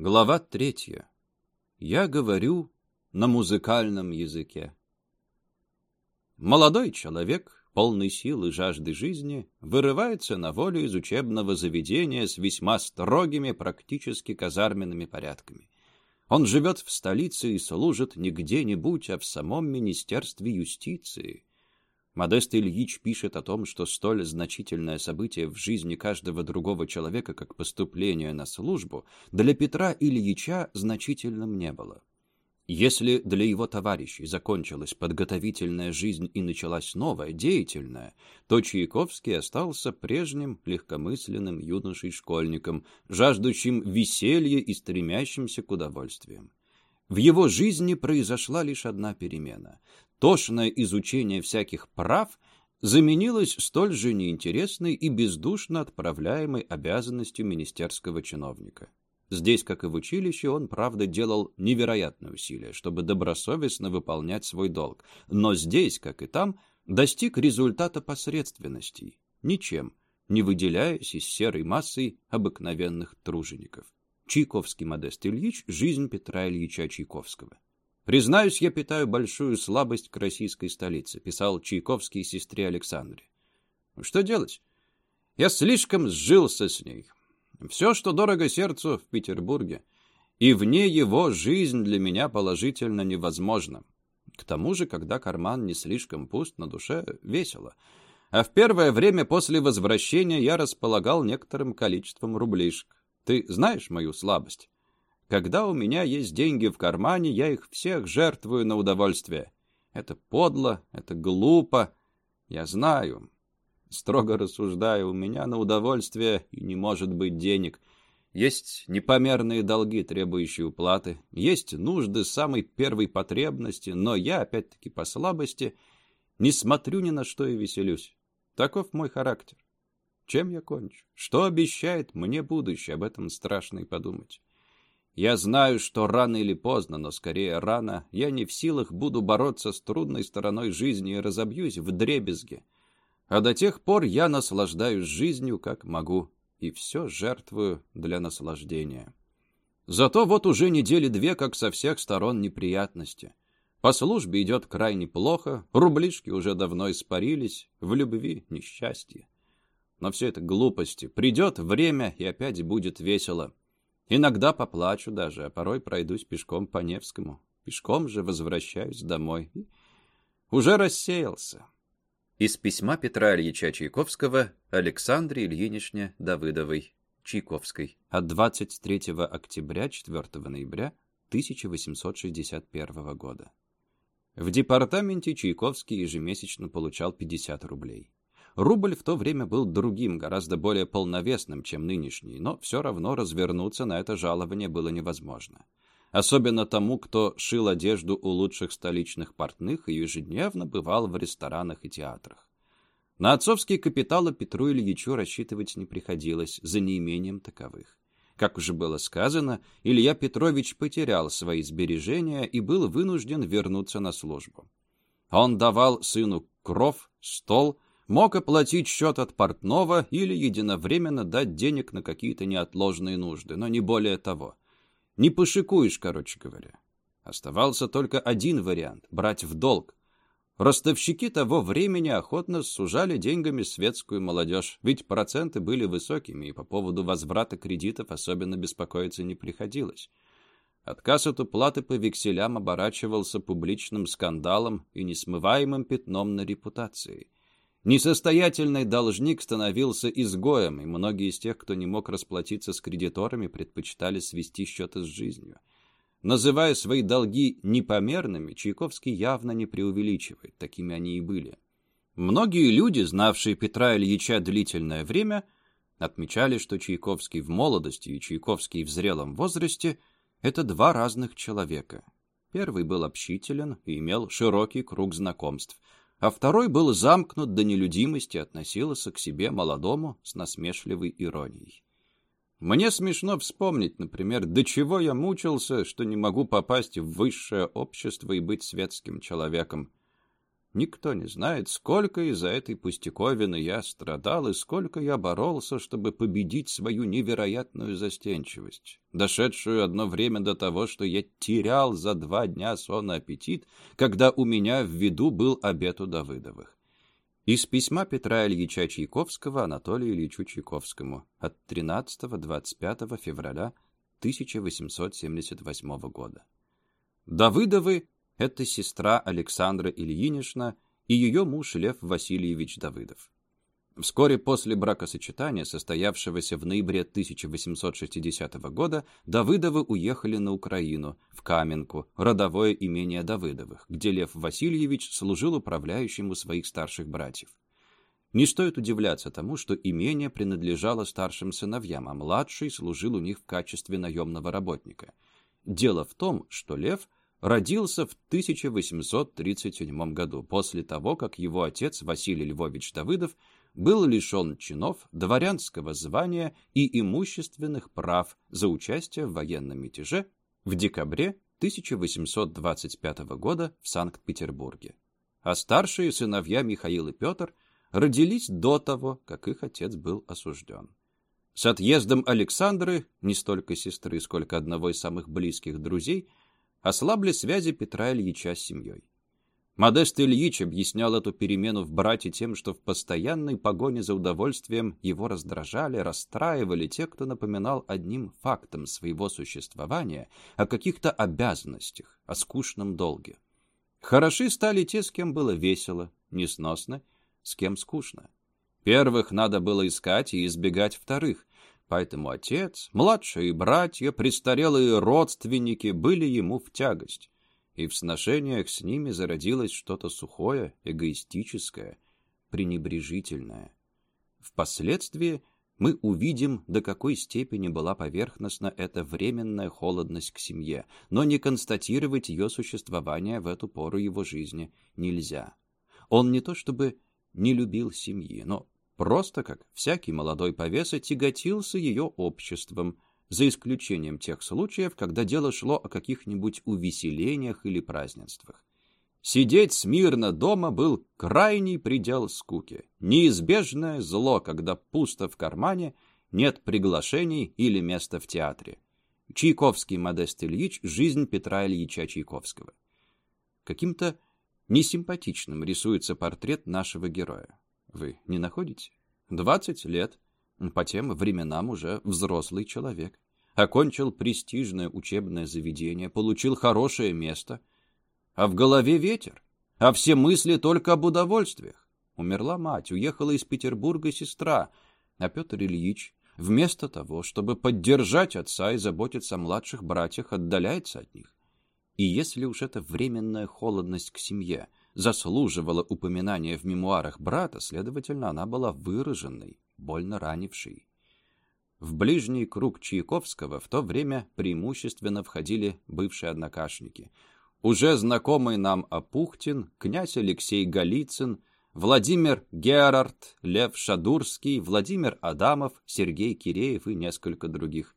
Глава третья. Я говорю на музыкальном языке. Молодой человек, полный сил и жажды жизни, вырывается на волю из учебного заведения с весьма строгими практически казарменными порядками. Он живет в столице и служит не где-нибудь, а в самом Министерстве юстиции. Модест Ильич пишет о том, что столь значительное событие в жизни каждого другого человека, как поступление на службу, для Петра Ильича значительным не было. Если для его товарищей закончилась подготовительная жизнь и началась новая, деятельная, то Чайковский остался прежним легкомысленным юношей-школьником, жаждущим веселья и стремящимся к удовольствиям. В его жизни произошла лишь одна перемена тошное изучение всяких прав заменилось столь же неинтересной и бездушно отправляемой обязанностью министерского чиновника. Здесь, как и в училище, он, правда, делал невероятные усилия, чтобы добросовестно выполнять свой долг. Но здесь, как и там, достиг результата посредственностей, ничем, не выделяясь из серой массы обыкновенных тружеников. Чайковский Модест Ильич «Жизнь Петра Ильича Чайковского». «Признаюсь, я питаю большую слабость к российской столице», писал Чайковский сестре Александре. «Что делать? Я слишком сжился с ней. Все, что дорого сердцу в Петербурге, и вне его жизнь для меня положительно невозможна. К тому же, когда карман не слишком пуст, на душе весело. А в первое время после возвращения я располагал некоторым количеством рублишек. Ты знаешь мою слабость?» Когда у меня есть деньги в кармане, я их всех жертвую на удовольствие. Это подло, это глупо. Я знаю. Строго рассуждаю, у меня на удовольствие и не может быть денег. Есть непомерные долги, требующие уплаты. Есть нужды самой первой потребности, но я, опять-таки по слабости, не смотрю ни на что и веселюсь. Таков мой характер. Чем я кончу? Что обещает мне будущее? Об этом страшно и подумать. Я знаю, что рано или поздно, но скорее рано, я не в силах буду бороться с трудной стороной жизни и разобьюсь в дребезге. А до тех пор я наслаждаюсь жизнью, как могу, и все жертвую для наслаждения. Зато вот уже недели две, как со всех сторон неприятности. По службе идет крайне плохо, рублишки уже давно испарились, в любви несчастье. Но все это глупости. Придет время, и опять будет весело. Иногда поплачу даже, а порой пройдусь пешком по Невскому. Пешком же возвращаюсь домой. Уже рассеялся. Из письма Петра Ильича Чайковского Александре Ильиничне Давыдовой, Чайковской, от 23 октября 4 ноября 1861 года. В департаменте Чайковский ежемесячно получал 50 рублей. Рубль в то время был другим, гораздо более полновесным, чем нынешний, но все равно развернуться на это жалование было невозможно. Особенно тому, кто шил одежду у лучших столичных портных и ежедневно бывал в ресторанах и театрах. На отцовские капиталы Петру Ильичу рассчитывать не приходилось, за неимением таковых. Как уже было сказано, Илья Петрович потерял свои сбережения и был вынужден вернуться на службу. Он давал сыну кров, стол, мог оплатить счет от портного или единовременно дать денег на какие-то неотложные нужды, но не более того. Не пошикуешь, короче говоря. Оставался только один вариант — брать в долг. Ростовщики того времени охотно сужали деньгами светскую молодежь, ведь проценты были высокими, и по поводу возврата кредитов особенно беспокоиться не приходилось. Отказ от уплаты по векселям оборачивался публичным скандалом и несмываемым пятном на репутации — Несостоятельный должник становился изгоем, и многие из тех, кто не мог расплатиться с кредиторами, предпочитали свести счеты с жизнью. Называя свои долги непомерными, Чайковский явно не преувеличивает, такими они и были. Многие люди, знавшие Петра Ильича длительное время, отмечали, что Чайковский в молодости и Чайковский в зрелом возрасте – это два разных человека. Первый был общителен и имел широкий круг знакомств – а второй был замкнут до нелюдимости, относился к себе молодому с насмешливой иронией. Мне смешно вспомнить, например, до чего я мучился, что не могу попасть в высшее общество и быть светским человеком. Никто не знает, сколько из-за этой пустяковины я страдал и сколько я боролся, чтобы победить свою невероятную застенчивость, дошедшую одно время до того, что я терял за два дня сон и аппетит, когда у меня в виду был обед у Давыдовых. Из письма Петра Ильича Чайковского Анатолию Ильичу Чайковскому от 13-25 февраля 1878 года. Давыдовы это сестра Александра Ильинична и ее муж Лев Васильевич Давыдов. Вскоре после бракосочетания, состоявшегося в ноябре 1860 года, Давыдовы уехали на Украину, в Каменку, родовое имение Давыдовых, где Лев Васильевич служил управляющим у своих старших братьев. Не стоит удивляться тому, что имение принадлежало старшим сыновьям, а младший служил у них в качестве наемного работника. Дело в том, что Лев родился в 1837 году, после того, как его отец Василий Львович Давыдов был лишен чинов, дворянского звания и имущественных прав за участие в военном мятеже в декабре 1825 года в Санкт-Петербурге. А старшие сыновья Михаил и Петр родились до того, как их отец был осужден. С отъездом Александры, не столько сестры, сколько одного из самых близких друзей, ослабли связи Петра Ильича с семьей. Модест Ильич объяснял эту перемену в брате тем, что в постоянной погоне за удовольствием его раздражали, расстраивали те, кто напоминал одним фактом своего существования о каких-то обязанностях, о скучном долге. Хороши стали те, с кем было весело, несносно, с кем скучно. Первых надо было искать и избегать вторых, Поэтому отец, младшие братья, престарелые родственники были ему в тягость, и в сношениях с ними зародилось что-то сухое, эгоистическое, пренебрежительное. Впоследствии мы увидим, до какой степени была поверхностна эта временная холодность к семье, но не констатировать ее существование в эту пору его жизни нельзя. Он не то чтобы не любил семьи, но Просто как всякий молодой повеса тяготился ее обществом, за исключением тех случаев, когда дело шло о каких-нибудь увеселениях или празднествах. Сидеть смирно дома был крайний предел скуки, неизбежное зло, когда пусто в кармане, нет приглашений или места в театре. Чайковский Модест Ильич «Жизнь Петра Ильича Чайковского». Каким-то несимпатичным рисуется портрет нашего героя. Вы не находите? Двадцать лет. По тем временам уже взрослый человек. Окончил престижное учебное заведение, получил хорошее место. А в голове ветер. А все мысли только об удовольствиях. Умерла мать, уехала из Петербурга сестра. А Петр Ильич, вместо того, чтобы поддержать отца и заботиться о младших братьях, отдаляется от них. И если уж эта временная холодность к семье заслуживала упоминания в мемуарах брата, следовательно, она была выраженной, больно ранившей. В ближний круг Чайковского в то время преимущественно входили бывшие однокашники. Уже знакомый нам Апухтин, князь Алексей Голицын, Владимир Герард, Лев Шадурский, Владимир Адамов, Сергей Киреев и несколько других.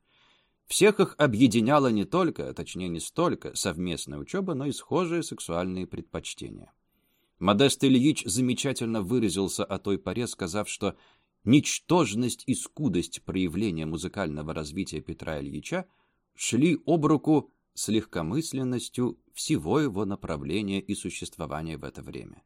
Всех их объединяла не только, точнее не столько, совместная учеба, но и схожие сексуальные предпочтения. Модест Ильич замечательно выразился о той поре, сказав, что ничтожность и скудость проявления музыкального развития Петра Ильича шли об руку с легкомысленностью всего его направления и существования в это время.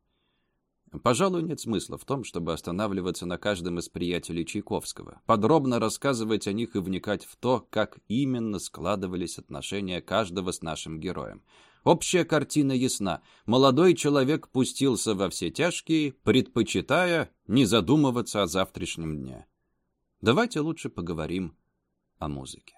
Пожалуй, нет смысла в том, чтобы останавливаться на каждом из приятелей Чайковского, подробно рассказывать о них и вникать в то, как именно складывались отношения каждого с нашим героем. Общая картина ясна. Молодой человек пустился во все тяжкие, предпочитая не задумываться о завтрашнем дне. Давайте лучше поговорим о музыке.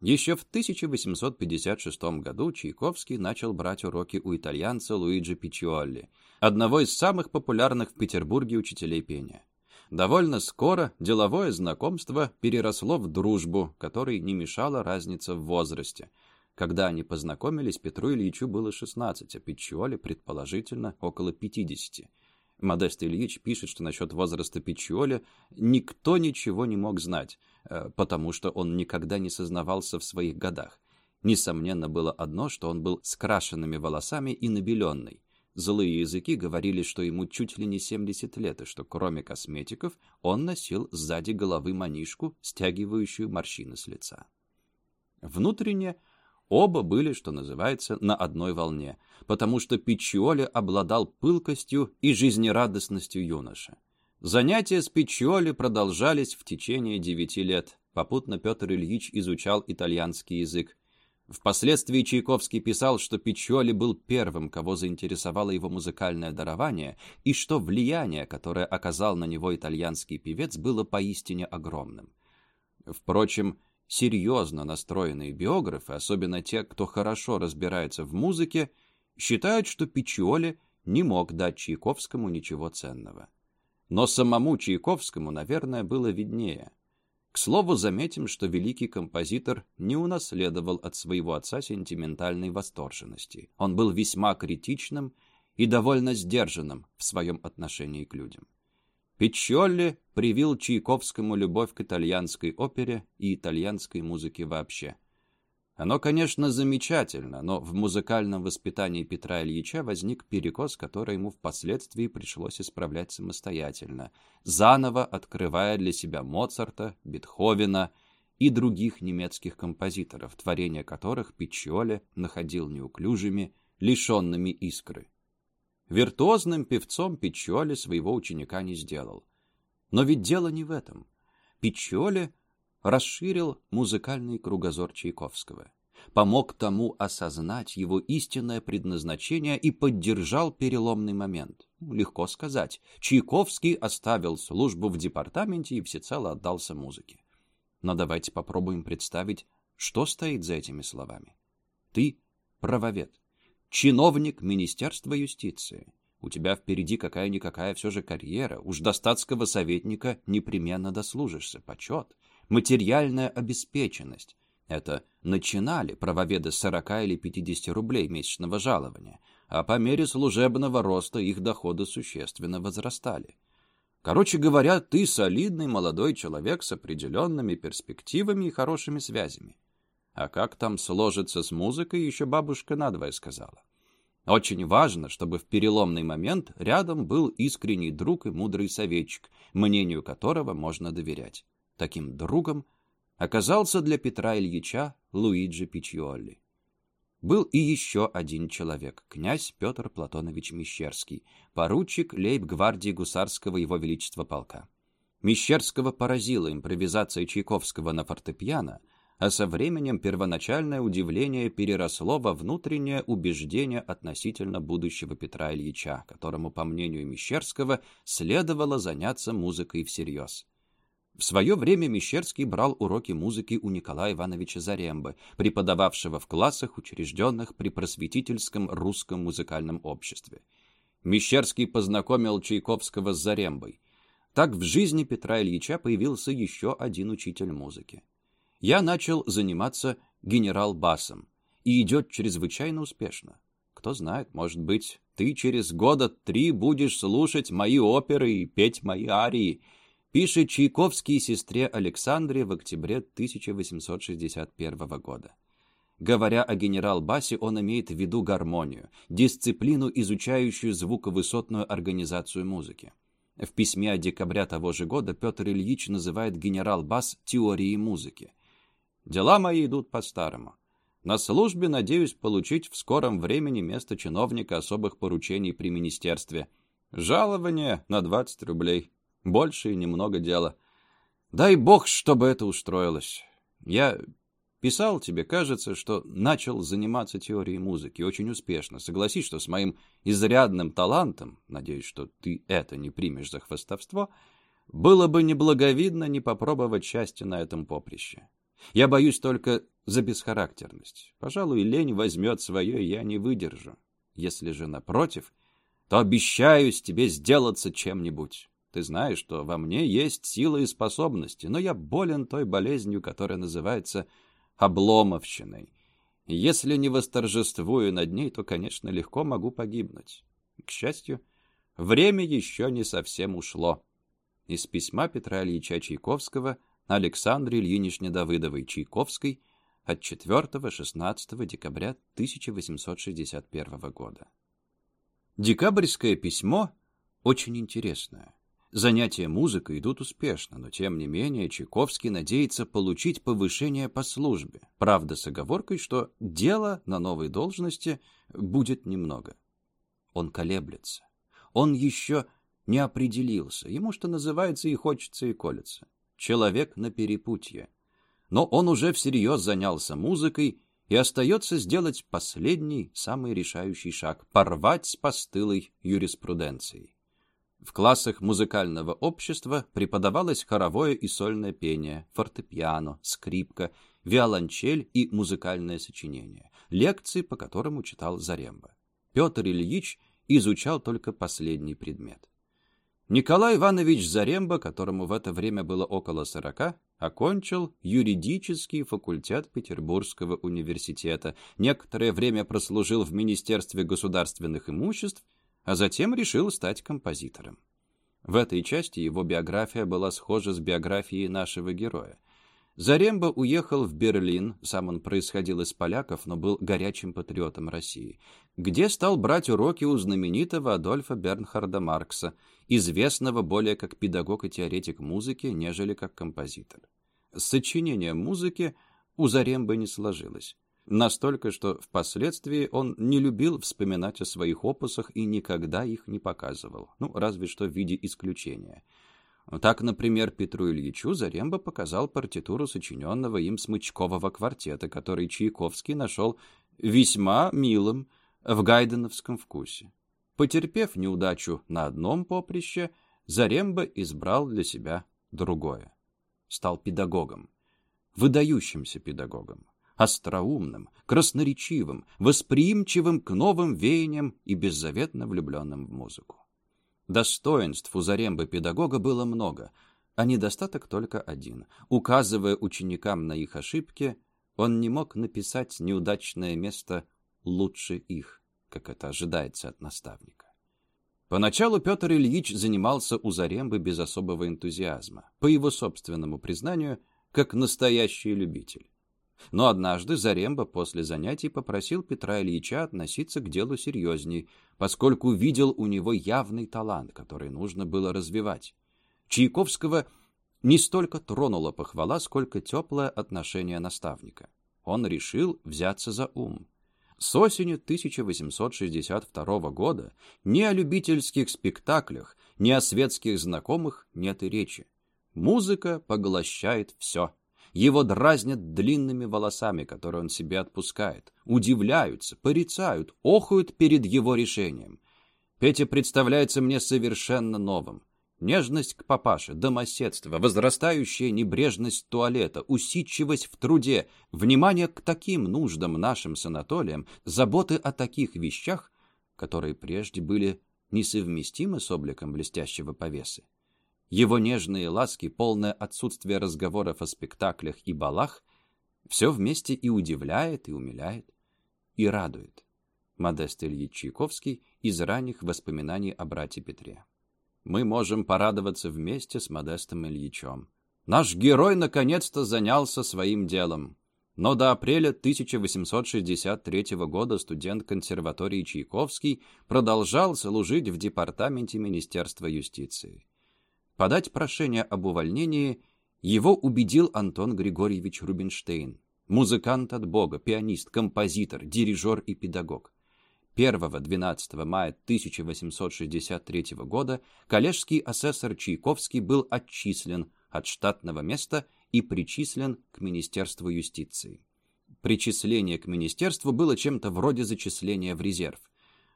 Еще в 1856 году Чайковский начал брать уроки у итальянца Луиджи Пичиолли, одного из самых популярных в Петербурге учителей пения. Довольно скоро деловое знакомство переросло в дружбу, которой не мешала разница в возрасте. Когда они познакомились, Петру Ильичу было 16, а Пичиолли, предположительно, около 50. Модест Ильич пишет, что насчет возраста Пичиоли никто ничего не мог знать, э, потому что он никогда не сознавался в своих годах. Несомненно было одно, что он был с крашенными волосами и набеленный. Злые языки говорили, что ему чуть ли не 70 лет, и что кроме косметиков он носил сзади головы манишку, стягивающую морщины с лица. Внутренне оба были, что называется, на одной волне, потому что Пичиоли обладал пылкостью и жизнерадостностью юноша. Занятия с Пичиоли продолжались в течение девяти лет. Попутно Петр Ильич изучал итальянский язык. Впоследствии Чайковский писал, что Пичоли был первым, кого заинтересовало его музыкальное дарование, и что влияние, которое оказал на него итальянский певец, было поистине огромным. Впрочем, серьезно настроенные биографы, особенно те, кто хорошо разбирается в музыке, считают, что Пичоли не мог дать Чайковскому ничего ценного. Но самому Чайковскому, наверное, было виднее – к слову, заметим, что великий композитор не унаследовал от своего отца сентиментальной восторженности. Он был весьма критичным и довольно сдержанным в своем отношении к людям. Пиччолли привил Чайковскому любовь к итальянской опере и итальянской музыке вообще. Оно, конечно, замечательно, но в музыкальном воспитании Петра Ильича возник перекос, который ему впоследствии пришлось исправлять самостоятельно, заново открывая для себя Моцарта, Бетховена и других немецких композиторов, творения которых Пиччиоле находил неуклюжими, лишенными искры. Виртуозным певцом Пиччиоле своего ученика не сделал. Но ведь дело не в этом. Пиччиоле расширил музыкальный кругозор Чайковского, помог тому осознать его истинное предназначение и поддержал переломный момент. Легко сказать, Чайковский оставил службу в департаменте и всецело отдался музыке. Но давайте попробуем представить, что стоит за этими словами. Ты правовед, чиновник Министерства юстиции. У тебя впереди какая-никакая все же карьера. Уж до статского советника непременно дослужишься. Почет материальная обеспеченность. Это начинали правоведы с 40 или 50 рублей месячного жалования, а по мере служебного роста их доходы существенно возрастали. Короче говоря, ты солидный молодой человек с определенными перспективами и хорошими связями. А как там сложится с музыкой, еще бабушка надвое сказала. Очень важно, чтобы в переломный момент рядом был искренний друг и мудрый советчик, мнению которого можно доверять. Таким другом оказался для Петра Ильича Луиджи Пичиолли. Был и еще один человек, князь Петр Платонович Мещерский, поручик лейб-гвардии гусарского его величества полка. Мещерского поразила импровизация Чайковского на фортепиано, а со временем первоначальное удивление переросло во внутреннее убеждение относительно будущего Петра Ильича, которому, по мнению Мещерского, следовало заняться музыкой всерьез. В свое время Мещерский брал уроки музыки у Николая Ивановича Зарембы, преподававшего в классах, учрежденных при просветительском русском музыкальном обществе. Мещерский познакомил Чайковского с Зарембой. Так в жизни Петра Ильича появился еще один учитель музыки. Я начал заниматься генерал-басом, и идет чрезвычайно успешно. Кто знает, может быть, ты через года три будешь слушать мои оперы и петь мои арии, пишет Чайковский сестре Александре в октябре 1861 года. Говоря о генерал-басе, он имеет в виду гармонию, дисциплину, изучающую звуковысотную организацию музыки. В письме от декабря того же года Петр Ильич называет генерал-бас теорией музыки. «Дела мои идут по-старому. На службе надеюсь получить в скором времени место чиновника особых поручений при министерстве. Жалование на 20 рублей. Больше и немного дела. Дай бог, чтобы это устроилось. Я писал тебе, кажется, что начал заниматься теорией музыки очень успешно. Согласись, что с моим изрядным талантом, надеюсь, что ты это не примешь за хвостовство, было бы неблаговидно не попробовать счастья на этом поприще. Я боюсь только за бесхарактерность. Пожалуй, лень возьмет свое, и я не выдержу. Если же напротив, то обещаюсь тебе сделаться чем-нибудь. Ты знаешь, что во мне есть сила и способности, но я болен той болезнью, которая называется обломовщиной. Если не восторжествую над ней, то, конечно, легко могу погибнуть. К счастью, время еще не совсем ушло. Из письма Петра Ильича Чайковского Александре Ильиничне Давыдовой Чайковской от 4-16 декабря 1861 года. Декабрьское письмо очень интересное. Занятия музыкой идут успешно, но тем не менее Чайковский надеется получить повышение по службе, правда с оговоркой, что дела на новой должности будет немного. Он колеблется. Он еще не определился. Ему, что называется, и хочется, и колется. Человек на перепутье. Но он уже всерьез занялся музыкой, и остается сделать последний, самый решающий шаг — порвать с постылой юриспруденцией. В классах музыкального общества преподавалось хоровое и сольное пение, фортепиано, скрипка, виолончель и музыкальное сочинение, лекции, по которым читал Заремба. Петр Ильич изучал только последний предмет. Николай Иванович Заремба, которому в это время было около сорока, окончил юридический факультет Петербургского университета, некоторое время прослужил в Министерстве государственных имуществ, а затем решил стать композитором. В этой части его биография была схожа с биографией нашего героя. Заремба уехал в Берлин, сам он происходил из поляков, но был горячим патриотом России, где стал брать уроки у знаменитого Адольфа Бернхарда Маркса, известного более как педагог и теоретик музыки, нежели как композитор. Сочинение музыки у Зарембы не сложилось. Настолько, что впоследствии он не любил вспоминать о своих опусах и никогда их не показывал, ну, разве что в виде исключения – так, например, Петру Ильичу Заремба показал партитуру сочиненного им смычкового квартета, который Чайковский нашел весьма милым в гайденовском вкусе. Потерпев неудачу на одном поприще, Заремба избрал для себя другое. Стал педагогом, выдающимся педагогом, остроумным, красноречивым, восприимчивым к новым веяниям и беззаветно влюбленным в музыку. Достоинств у Зарембы-педагога было много, а недостаток только один. Указывая ученикам на их ошибки, он не мог написать неудачное место лучше их, как это ожидается от наставника. Поначалу Петр Ильич занимался у Зарембы без особого энтузиазма, по его собственному признанию, как настоящий любитель. Но однажды Заремба после занятий попросил Петра Ильича относиться к делу серьезней, поскольку видел у него явный талант, который нужно было развивать. Чайковского не столько тронула похвала, сколько теплое отношение наставника. Он решил взяться за ум. С осени 1862 года ни о любительских спектаклях, ни о светских знакомых нет и речи. Музыка поглощает все. Его дразнят длинными волосами, которые он себе отпускает. Удивляются, порицают, охают перед его решением. Петя представляется мне совершенно новым. Нежность к папаше, домоседство, возрастающая небрежность туалета, усидчивость в труде, внимание к таким нуждам нашим с Анатолием, заботы о таких вещах, которые прежде были несовместимы с обликом блестящего повесы. Его нежные ласки, полное отсутствие разговоров о спектаклях и балах, все вместе и удивляет, и умиляет, и радует. Модест Ильич Чайковский из ранних воспоминаний о брате Петре. Мы можем порадоваться вместе с Модестом Ильичом. Наш герой наконец-то занялся своим делом. Но до апреля 1863 года студент консерватории Чайковский продолжал служить в департаменте Министерства юстиции. Подать прошение об увольнении его убедил Антон Григорьевич Рубинштейн, музыкант от Бога, пианист, композитор, дирижер и педагог. 1-12 мая 1863 года коллежский асессор Чайковский был отчислен от штатного места и причислен к Министерству юстиции. Причисление к министерству было чем-то вроде зачисления в резерв.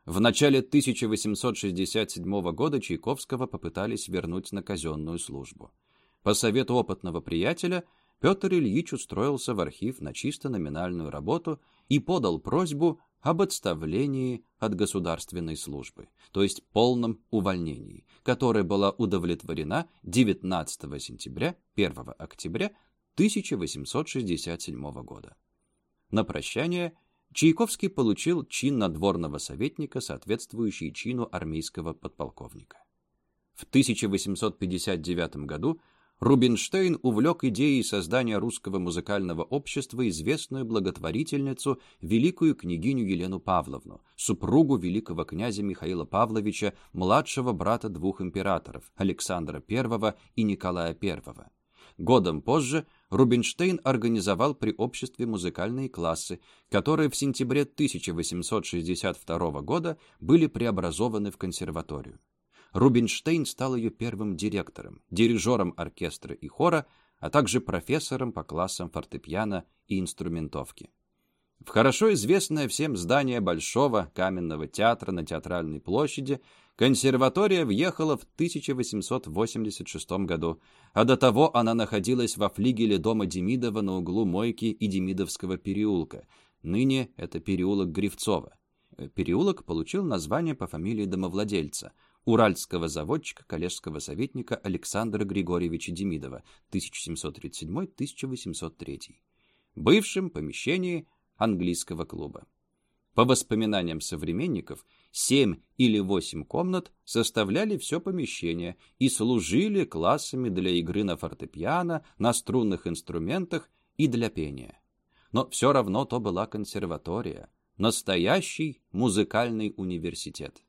В начале 1867 года Чайковского попытались вернуть на казенную службу. По совету опытного приятеля Петр Ильич устроился в архив на чисто номинальную работу и подал просьбу об отставлении от государственной службы, то есть полном увольнении, которая была удовлетворена 19 сентября 1 октября 1867 года. На прощание Чайковский получил чин надворного советника, соответствующий чину армейского подполковника. В 1859 году Рубинштейн увлек идеей создания русского музыкального общества известную благотворительницу, великую княгиню Елену Павловну, супругу великого князя Михаила Павловича, младшего брата двух императоров, Александра I и Николая I. Годом позже Рубинштейн организовал при обществе музыкальные классы, которые в сентябре 1862 года были преобразованы в консерваторию. Рубинштейн стал ее первым директором, дирижером оркестра и хора, а также профессором по классам фортепиано и инструментовки. В хорошо известное всем здание Большого каменного театра на Театральной площади консерватория въехала в 1886 году, а до того она находилась во флигеле дома Демидова на углу Мойки и Демидовского переулка. Ныне это переулок Гривцова. Переулок получил название по фамилии домовладельца – уральского заводчика, коллежского советника Александра Григорьевича Демидова, 1737-1803, бывшем помещении английского клуба. По воспоминаниям современников, семь или восемь комнат составляли все помещение и служили классами для игры на фортепиано, на струнных инструментах и для пения. Но все равно то была консерватория, настоящий музыкальный университет.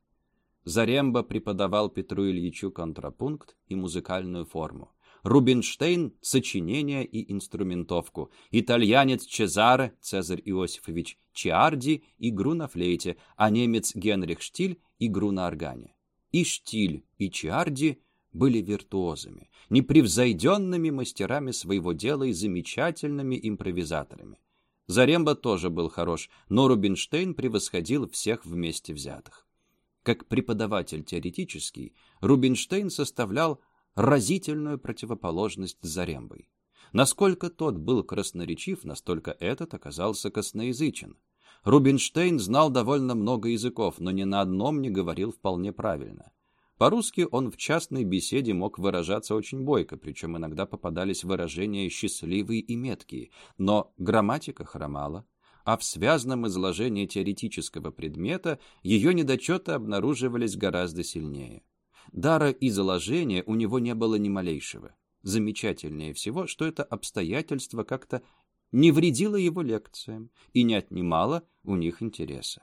Заремба преподавал Петру Ильичу контрапункт и музыкальную форму. Рубинштейн – сочинение и инструментовку. Итальянец Чезаре, Цезарь Иосифович Чиарди – игру на флейте, а немец Генрих Штиль – игру на органе. И Штиль, и Чиарди были виртуозами, непревзойденными мастерами своего дела и замечательными импровизаторами. Заремба тоже был хорош, но Рубинштейн превосходил всех вместе взятых. Как преподаватель теоретический, Рубинштейн составлял разительную противоположность Зарембой. Насколько тот был красноречив, настолько этот оказался косноязычен. Рубинштейн знал довольно много языков, но ни на одном не говорил вполне правильно. По-русски он в частной беседе мог выражаться очень бойко, причем иногда попадались выражения счастливые и меткие, но грамматика хромала, а в связанном изложении теоретического предмета ее недочеты обнаруживались гораздо сильнее. Дара изложения у него не было ни малейшего. Замечательнее всего, что это обстоятельство как-то не вредило его лекциям и не отнимало у них интереса.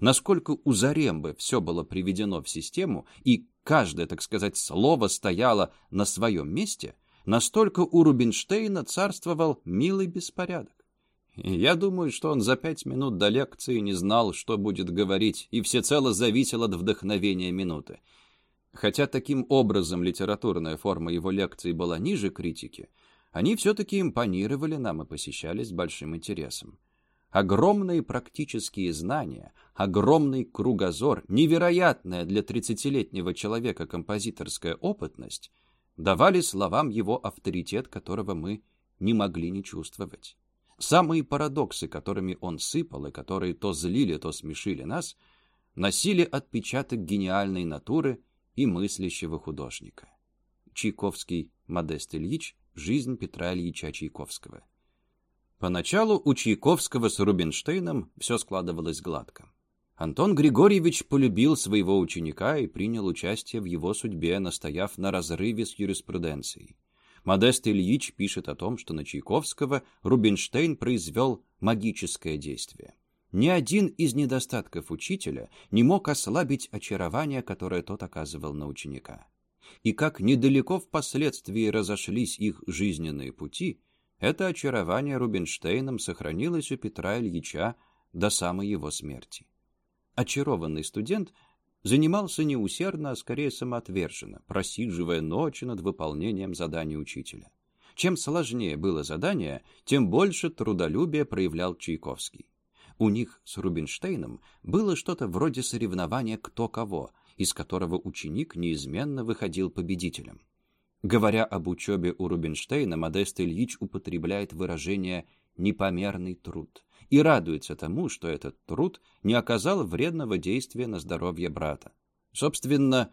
Насколько у Зарембы все было приведено в систему, и каждое, так сказать, слово стояло на своем месте, настолько у Рубинштейна царствовал милый беспорядок. Я думаю, что он за пять минут до лекции не знал, что будет говорить, и всецело зависел от вдохновения минуты. Хотя таким образом литературная форма его лекций была ниже критики, они все-таки импонировали нам и посещались с большим интересом. Огромные практические знания, огромный кругозор, невероятная для тридцатилетнего человека композиторская опытность давали словам его авторитет, которого мы не могли не чувствовать. Самые парадоксы, которыми он сыпал, и которые то злили, то смешили нас, носили отпечаток гениальной натуры и мыслящего художника. Чайковский Модест Ильич «Жизнь Петра Ильича Чайковского». Поначалу у Чайковского с Рубинштейном все складывалось гладко. Антон Григорьевич полюбил своего ученика и принял участие в его судьбе, настояв на разрыве с юриспруденцией. Модест Ильич пишет о том, что на Чайковского Рубинштейн произвел магическое действие. Ни один из недостатков учителя не мог ослабить очарование, которое тот оказывал на ученика. И как недалеко впоследствии разошлись их жизненные пути, это очарование Рубинштейном сохранилось у Петра Ильича до самой его смерти. Очарованный студент занимался не усердно, а скорее самоотверженно, просиживая ночи над выполнением заданий учителя. Чем сложнее было задание, тем больше трудолюбия проявлял Чайковский. У них с Рубинштейном было что-то вроде соревнования кто кого, из которого ученик неизменно выходил победителем. Говоря об учебе у Рубинштейна, Модест Ильич употребляет выражение «непомерный труд», и радуется тому, что этот труд не оказал вредного действия на здоровье брата. Собственно,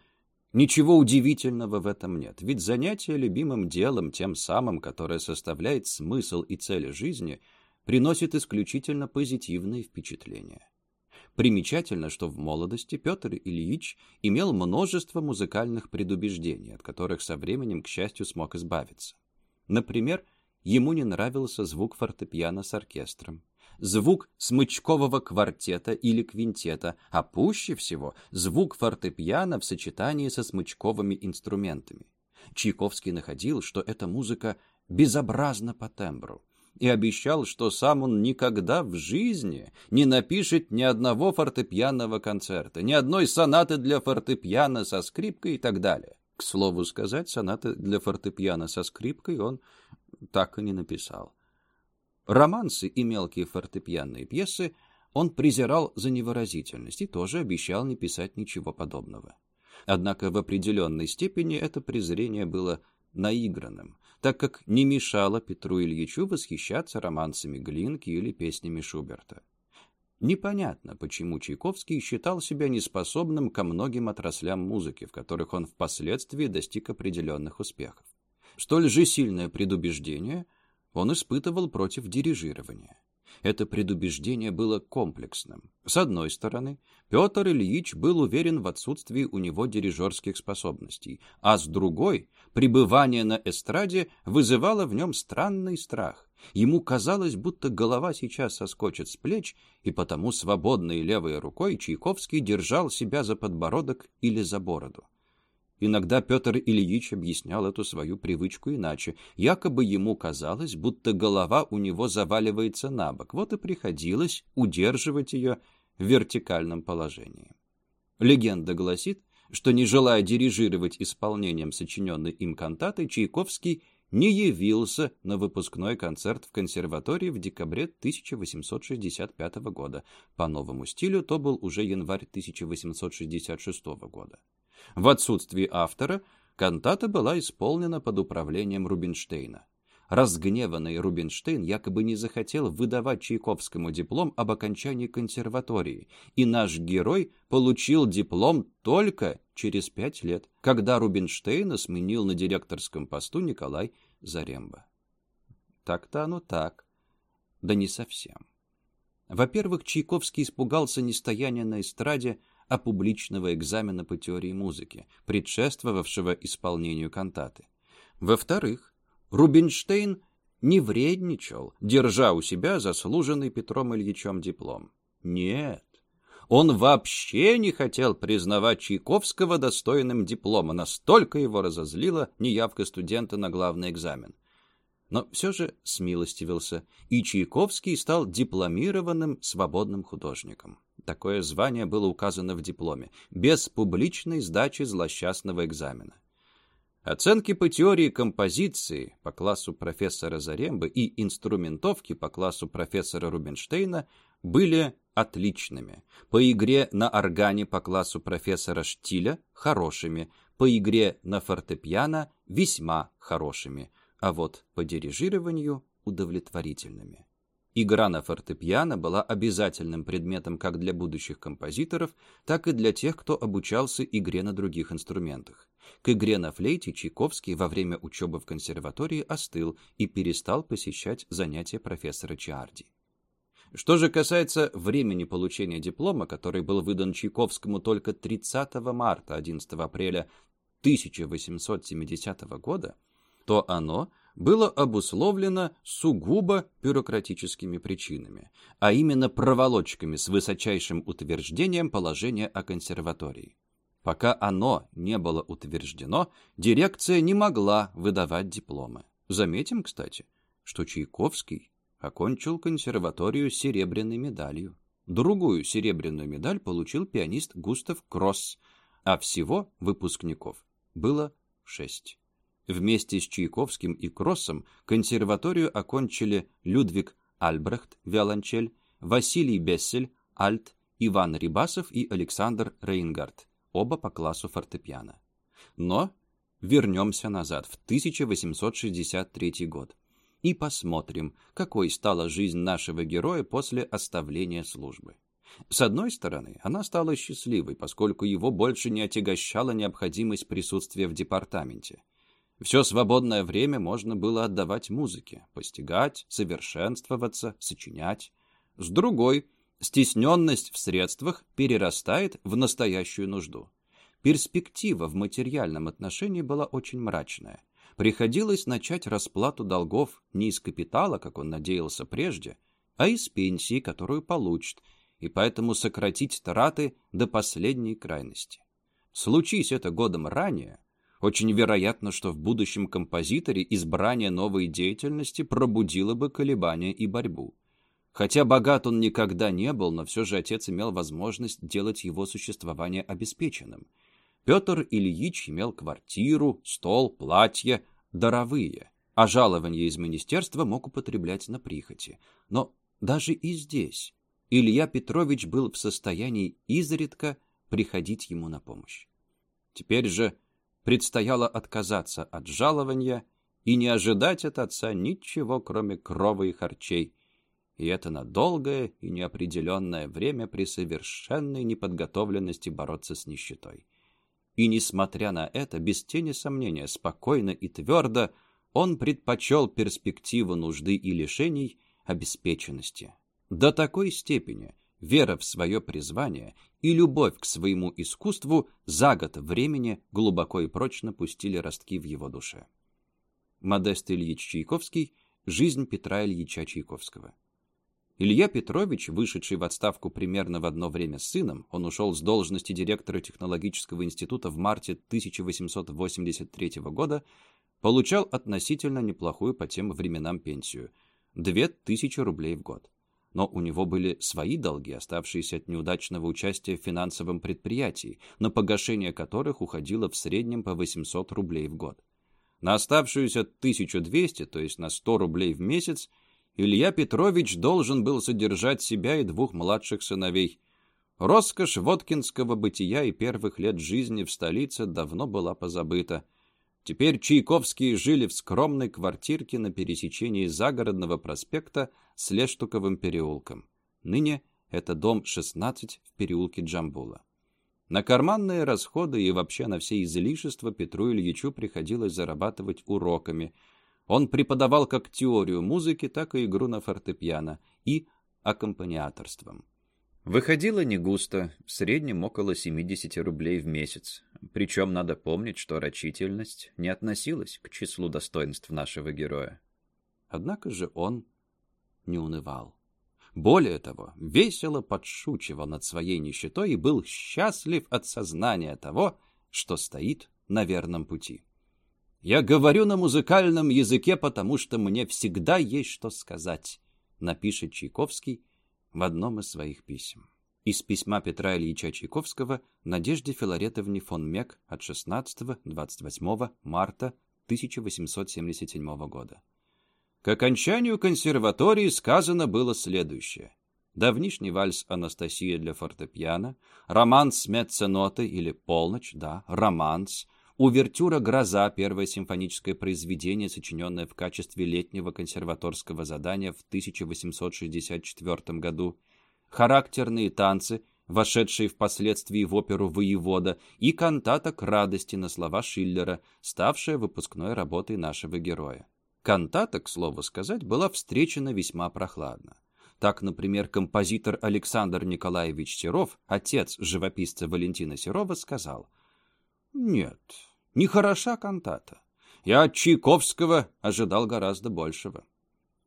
ничего удивительного в этом нет, ведь занятие любимым делом, тем самым, которое составляет смысл и цель жизни, приносит исключительно позитивные впечатления. Примечательно, что в молодости Петр Ильич имел множество музыкальных предубеждений, от которых со временем, к счастью, смог избавиться. Например, ему не нравился звук фортепиано с оркестром, звук смычкового квартета или квинтета, а пуще всего звук фортепиано в сочетании со смычковыми инструментами. Чайковский находил, что эта музыка безобразна по тембру, и обещал, что сам он никогда в жизни не напишет ни одного фортепианного концерта, ни одной сонаты для фортепиано со скрипкой и так далее. К слову сказать, сонаты для фортепиано со скрипкой он так и не написал. Романсы и мелкие фортепианные пьесы он презирал за невыразительность и тоже обещал не писать ничего подобного. Однако в определенной степени это презрение было наигранным, так как не мешало Петру Ильичу восхищаться романсами Глинки или песнями Шуберта. Непонятно, почему Чайковский считал себя неспособным ко многим отраслям музыки, в которых он впоследствии достиг определенных успехов. Столь же сильное предубеждение он испытывал против дирижирования. Это предубеждение было комплексным. С одной стороны, Петр Ильич был уверен в отсутствии у него дирижерских способностей, а с другой, пребывание на эстраде вызывало в нем странный страх. Ему казалось, будто голова сейчас соскочит с плеч, и потому свободной левой рукой Чайковский держал себя за подбородок или за бороду. Иногда Петр Ильич объяснял эту свою привычку иначе. Якобы ему казалось, будто голова у него заваливается на бок. Вот и приходилось удерживать ее в вертикальном положении. Легенда гласит, что, не желая дирижировать исполнением сочиненной им кантаты, Чайковский не явился на выпускной концерт в консерватории в декабре 1865 года. По новому стилю то был уже январь 1866 года. В отсутствие автора кантата была исполнена под управлением Рубинштейна. Разгневанный Рубинштейн якобы не захотел выдавать Чайковскому диплом об окончании консерватории, и наш герой получил диплом только через пять лет, когда Рубинштейна сменил на директорском посту Николай Заремба. Так-то оно так. Да не совсем. Во-первых, Чайковский испугался не стояния на эстраде, а публичного экзамена по теории музыки, предшествовавшего исполнению кантаты. Во-вторых, Рубинштейн не вредничал, держа у себя заслуженный Петром Ильичем диплом. Нет, он вообще не хотел признавать Чайковского достойным диплома, настолько его разозлила неявка студента на главный экзамен. Но все же смилостивился, и Чайковский стал дипломированным свободным художником. Такое звание было указано в дипломе, без публичной сдачи злосчастного экзамена. Оценки по теории композиции по классу профессора Зарембы и инструментовки по классу профессора Рубинштейна были отличными, по игре на органе по классу профессора Штиля – хорошими, по игре на фортепиано – весьма хорошими, а вот по дирижированию – удовлетворительными. Игра на фортепиано была обязательным предметом как для будущих композиторов, так и для тех, кто обучался игре на других инструментах. К игре на флейте Чайковский во время учебы в консерватории остыл и перестал посещать занятия профессора Чиарди. Что же касается времени получения диплома, который был выдан Чайковскому только 30 марта 11 апреля 1870 года, то оно было обусловлено сугубо бюрократическими причинами, а именно проволочками с высочайшим утверждением положения о консерватории. Пока оно не было утверждено, дирекция не могла выдавать дипломы. Заметим, кстати, что Чайковский окончил консерваторию серебряной медалью. Другую серебряную медаль получил пианист Густав Кросс, а всего выпускников было шесть. Вместе с Чайковским и Кроссом консерваторию окончили Людвиг Альбрехт, виолончель, Василий Бессель, альт, Иван Рибасов и Александр Рейнгард, оба по классу фортепиано. Но вернемся назад, в 1863 год, и посмотрим, какой стала жизнь нашего героя после оставления службы. С одной стороны, она стала счастливой, поскольку его больше не отягощала необходимость присутствия в департаменте. Все свободное время можно было отдавать музыке, постигать, совершенствоваться, сочинять. С другой, Стесненность в средствах перерастает в настоящую нужду. Перспектива в материальном отношении была очень мрачная. Приходилось начать расплату долгов не из капитала, как он надеялся прежде, а из пенсии, которую получит, и поэтому сократить траты до последней крайности. Случись это годом ранее, очень вероятно, что в будущем композиторе избрание новой деятельности пробудило бы колебания и борьбу. Хотя богат он никогда не был, но все же отец имел возможность делать его существование обеспеченным. Петр Ильич имел квартиру, стол, платье, даровые, а жалование из министерства мог употреблять на прихоти. Но даже и здесь Илья Петрович был в состоянии изредка приходить ему на помощь. Теперь же предстояло отказаться от жалования и не ожидать от отца ничего, кроме крова и харчей, и это на долгое и неопределенное время при совершенной неподготовленности бороться с нищетой. И, несмотря на это, без тени сомнения, спокойно и твердо, он предпочел перспективу нужды и лишений обеспеченности. До такой степени вера в свое призвание и любовь к своему искусству за год времени глубоко и прочно пустили ростки в его душе. Модест Ильич Чайковский «Жизнь Петра Ильича Чайковского». Илья Петрович, вышедший в отставку примерно в одно время с сыном, он ушел с должности директора технологического института в марте 1883 года, получал относительно неплохую по тем временам пенсию – 2000 рублей в год но у него были свои долги, оставшиеся от неудачного участия в финансовом предприятии, на погашение которых уходило в среднем по 800 рублей в год. На оставшуюся 1200, то есть на 100 рублей в месяц, Илья Петрович должен был содержать себя и двух младших сыновей. Роскошь водкинского бытия и первых лет жизни в столице давно была позабыта – Теперь Чайковские жили в скромной квартирке на пересечении загородного проспекта с Лештуковым переулком. Ныне это дом 16 в переулке Джамбула. На карманные расходы и вообще на все излишества Петру Ильичу приходилось зарабатывать уроками. Он преподавал как теорию музыки, так и игру на фортепиано и аккомпаниаторством. Выходило не густо, в среднем около 70 рублей в месяц. Причем надо помнить, что рачительность не относилась к числу достоинств нашего героя. Однако же он не унывал. Более того, весело подшучивал над своей нищетой и был счастлив от сознания того, что стоит на верном пути. «Я говорю на музыкальном языке, потому что мне всегда есть что сказать», напишет Чайковский в одном из своих писем. Из письма Петра Ильича Чайковского Надежде Филаретовне фон Мек от 16-28 марта 1877 года. К окончанию консерватории сказано было следующее. Давнишний вальс Анастасия для фортепиано, романс Меценоты или Полночь, да, романс – Увертюра «Гроза» — первое симфоническое произведение, сочиненное в качестве летнего консерваторского задания в 1864 году. Характерные танцы, вошедшие впоследствии в оперу «Воевода», и кантата к радости на слова Шиллера, ставшая выпускной работой нашего героя. Кантата, к слову сказать, была встречена весьма прохладно. Так, например, композитор Александр Николаевич Серов, отец живописца Валентина Серова, сказал «Нет, Нехороша кантата. Я от Чайковского ожидал гораздо большего.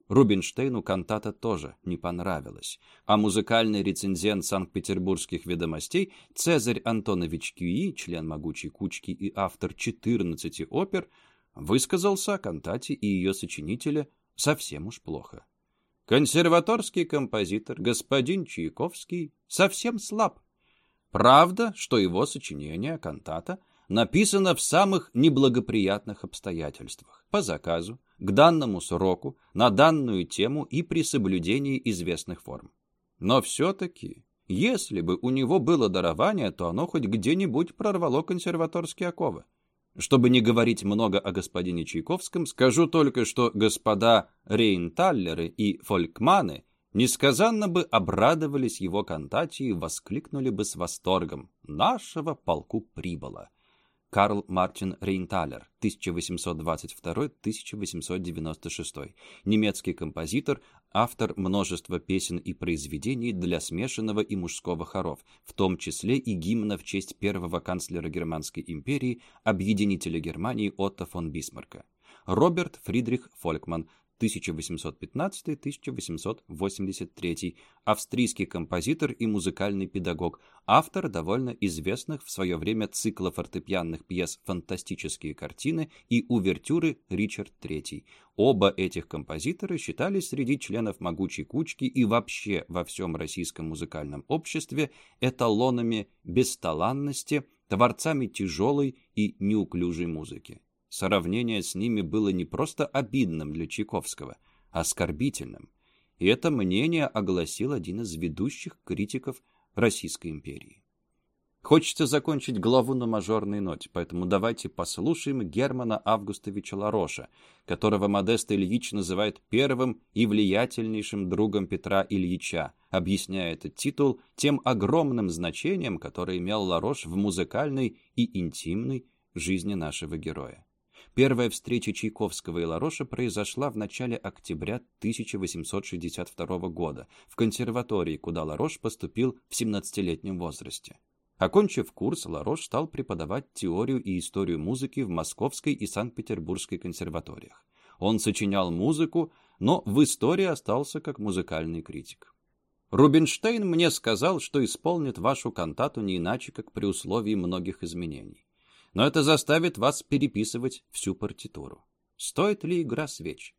Рубинштейну кантата тоже не понравилась, а музыкальный рецензент Санкт-Петербургских ведомостей Цезарь Антонович Кюи, член «Могучей кучки» и автор 14 опер, высказался о кантате и ее сочинителе совсем уж плохо. Консерваторский композитор господин Чайковский совсем слаб. Правда, что его сочинение кантата – написано в самых неблагоприятных обстоятельствах, по заказу, к данному сроку, на данную тему и при соблюдении известных форм. Но все-таки, если бы у него было дарование, то оно хоть где-нибудь прорвало консерваторские оковы. Чтобы не говорить много о господине Чайковском, скажу только, что господа Рейнталлеры и Фолькманы несказанно бы обрадовались его кантате и воскликнули бы с восторгом «Нашего полку прибыло!» Карл Мартин Рейнталер, 1822-1896, немецкий композитор, автор множества песен и произведений для смешанного и мужского хоров, в том числе и гимна в честь первого канцлера Германской империи, объединителя Германии Отто фон Бисмарка. Роберт Фридрих Фолькман, 1815-1883, австрийский композитор и музыкальный педагог, автор довольно известных в свое время цикла фортепианных пьес «Фантастические картины» и «Увертюры» Ричард III. Оба этих композитора считались среди членов «Могучей кучки» и вообще во всем российском музыкальном обществе эталонами бесталанности, творцами тяжелой и неуклюжей музыки. Сравнение с ними было не просто обидным для Чайковского, а оскорбительным. И это мнение огласил один из ведущих критиков Российской империи. Хочется закончить главу на мажорной ноте, поэтому давайте послушаем Германа Августовича Лароша, которого Модест Ильич называет первым и влиятельнейшим другом Петра Ильича, объясняя этот титул тем огромным значением, которое имел Ларош в музыкальной и интимной жизни нашего героя. Первая встреча Чайковского и Лароша произошла в начале октября 1862 года в консерватории, куда Ларош поступил в 17-летнем возрасте. Окончив курс, Ларош стал преподавать теорию и историю музыки в Московской и Санкт-Петербургской консерваториях. Он сочинял музыку, но в истории остался как музыкальный критик. Рубинштейн мне сказал, что исполнит вашу кантату не иначе, как при условии многих изменений но это заставит вас переписывать всю партитуру. Стоит ли игра свеч?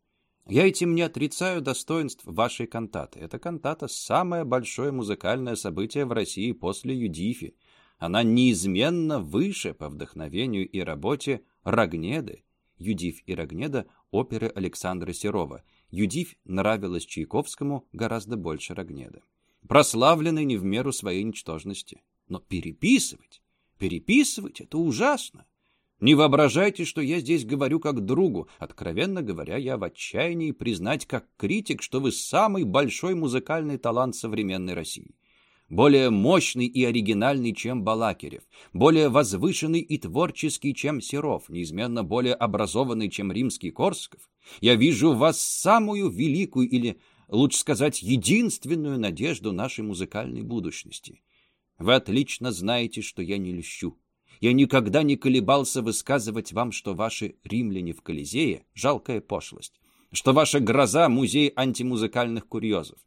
Я этим не отрицаю достоинств вашей кантаты. Эта кантата – самое большое музыкальное событие в России после Юдифи. Она неизменно выше по вдохновению и работе Рогнеды. Юдиф и Рогнеда – оперы Александра Серова. Юдиф нравилась Чайковскому гораздо больше Рогнеды. Прославлены не в меру своей ничтожности. Но переписывать Переписывать — это ужасно. Не воображайте, что я здесь говорю как другу. Откровенно говоря, я в отчаянии признать как критик, что вы самый большой музыкальный талант современной России. Более мощный и оригинальный, чем Балакирев, более возвышенный и творческий, чем Серов, неизменно более образованный, чем римский Корсков. Я вижу в вас самую великую или, лучше сказать, единственную надежду нашей музыкальной будущности. Вы отлично знаете, что я не льщу. Я никогда не колебался высказывать вам, что ваши римляне в Колизее — жалкая пошлость, что ваша гроза — музей антимузыкальных курьезов.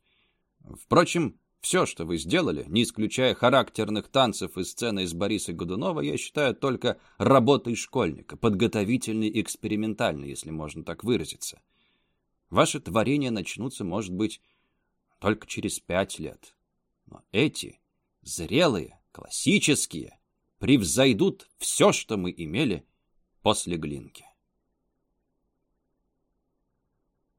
Впрочем, все, что вы сделали, не исключая характерных танцев и сцены из Бориса Годунова, я считаю только работой школьника, подготовительной и экспериментальной, если можно так выразиться. Ваши творения начнутся, может быть, только через пять лет. Но эти зрелые, классические, превзойдут все, что мы имели после Глинки.